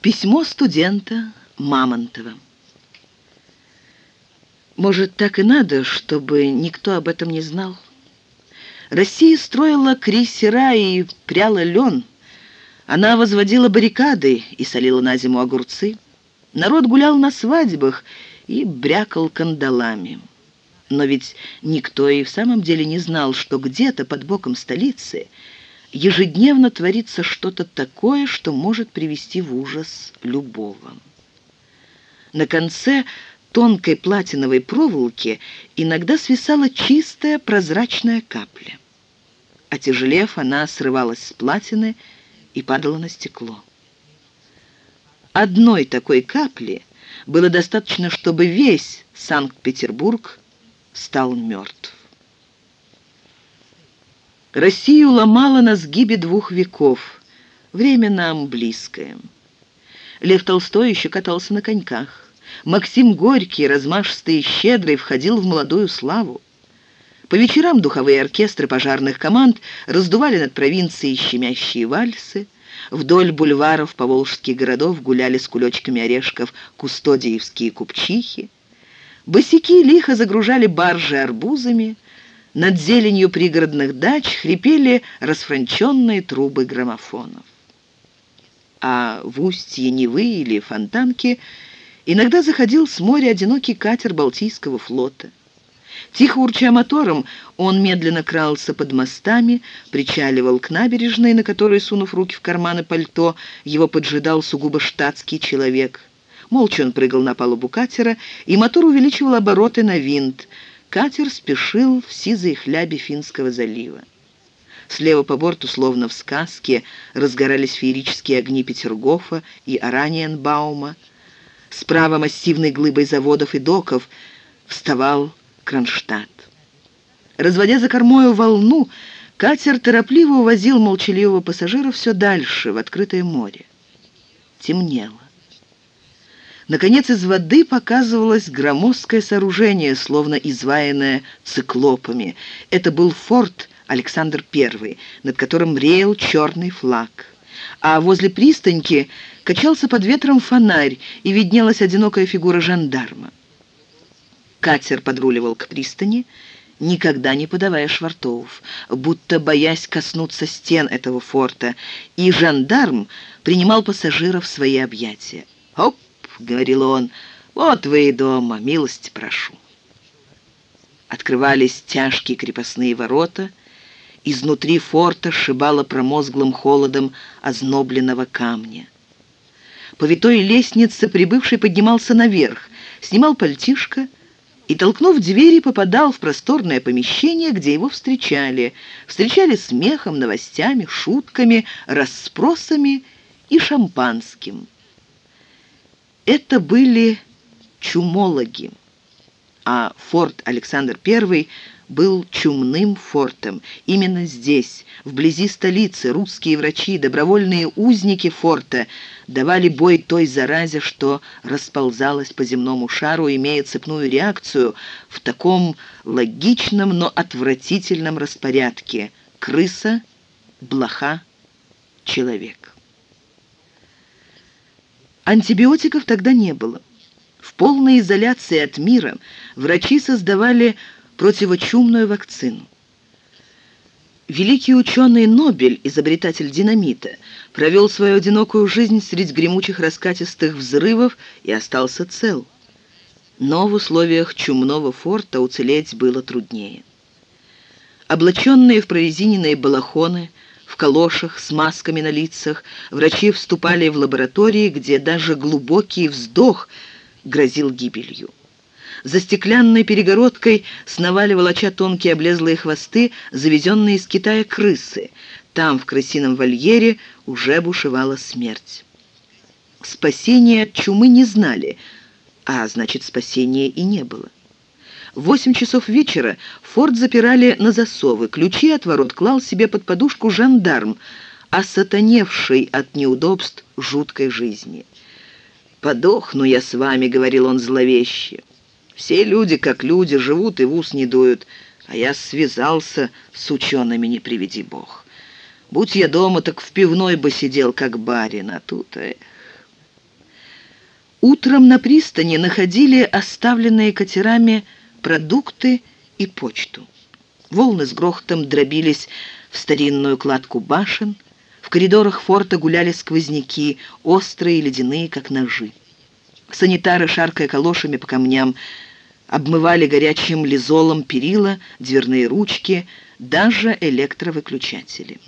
Письмо студента Мамонтова. Может, так и надо, чтобы никто об этом не знал? Россия строила крейсера и пряла лен. Она возводила баррикады и солила на зиму огурцы. Народ гулял на свадьбах и брякал кандалами. Но ведь никто и в самом деле не знал, что где-то под боком столицы – ежедневно творится что-то такое, что может привести в ужас любого. На конце тонкой платиновой проволоки иногда свисала чистая прозрачная капля. Отяжелев, она срывалась с платины и падала на стекло. Одной такой капли было достаточно, чтобы весь Санкт-Петербург стал мертв. Россию ломала на сгибе двух веков. Время нам близкое. Лев Толстой еще катался на коньках. Максим Горький, размашистый и щедрый, входил в молодую славу. По вечерам духовые оркестры пожарных команд раздували над провинцией щемящие вальсы. Вдоль бульваров поволжских городов гуляли с кулечками орешков кустодиевские купчихи. Босяки лихо загружали баржи арбузами, над зеленью пригородных дач хрипели расфранченные трубы граммофонов. А в устье Невы или Фонтанки иногда заходил с моря одинокий катер Балтийского флота. Тихо урча мотором, он медленно крался под мостами, причаливал к набережной, на которой, сунув руки в карманы пальто, его поджидал сугубо штатский человек. Молча он прыгал на палубу катера, и мотор увеличивал обороты на винт — Катер спешил в сизой хлябе Финского залива. Слева по борту, словно в сказке, разгорались феерические огни Петергофа и Ораниенбаума. Справа массивной глыбой заводов и доков вставал Кронштадт. Разводя за кормою волну, катер торопливо увозил молчаливого пассажира все дальше, в открытое море. Темнело. Наконец из воды показывалось громоздкое сооружение, словно изваянное циклопами. Это был форт Александр I, над которым реял черный флаг. А возле пристаньки качался под ветром фонарь, и виднелась одинокая фигура жандарма. Катер подруливал к пристани, никогда не подавая швартовов, будто боясь коснуться стен этого форта, и жандарм принимал пассажиров в свои объятия. «Оп!» — говорил он, — «вот вы и дома, милости прошу». Открывались тяжкие крепостные ворота, изнутри форта сшибало промозглым холодом ознобленного камня. По витой лестнице прибывший поднимался наверх, снимал пальтишко и, толкнув двери, попадал в просторное помещение, где его встречали. Встречали смехом, новостями, шутками, расспросами и шампанским. Это были чумологи, а форт Александр I был чумным фортом. Именно здесь, вблизи столицы, русские врачи, добровольные узники форта давали бой той заразе, что расползалась по земному шару, имея цепную реакцию в таком логичном, но отвратительном распорядке. Крыса, блоха, человек. Антибиотиков тогда не было. В полной изоляции от мира врачи создавали противочумную вакцину. Великий ученый Нобель, изобретатель динамита, провел свою одинокую жизнь среди гремучих раскатистых взрывов и остался цел. Но в условиях чумного форта уцелеть было труднее. Облаченные в прорезиненные балахоны – в калошах с масками на лицах, врачи вступали в лаборатории, где даже глубокий вздох грозил гибелью. За стеклянной перегородкой сновали волоча тонкие облезлые хвосты, завезенные из Китая крысы. Там, в крысином вольере, уже бушевала смерть. Спасения от чумы не знали, а значит, спасения и не было. В восемь часов вечера форт запирали на засовы, ключи от ворот клал себе под подушку жандарм, осатаневший от неудобств жуткой жизни. «Подохну я с вами», — говорил он зловеще. «Все люди, как люди, живут и в ус не дуют, а я связался с учеными, не приведи бог. Будь я дома, так в пивной бы сидел, как барин, а тут...» эх. Утром на пристани находили оставленные катерами продукты и почту. Волны с грохотом дробились в старинную кладку башен, в коридорах форта гуляли сквозняки, острые и ледяные, как ножи. Санитары, шаркая калошами по камням, обмывали горячим лизолом перила, дверные ручки, даже электровыключатели.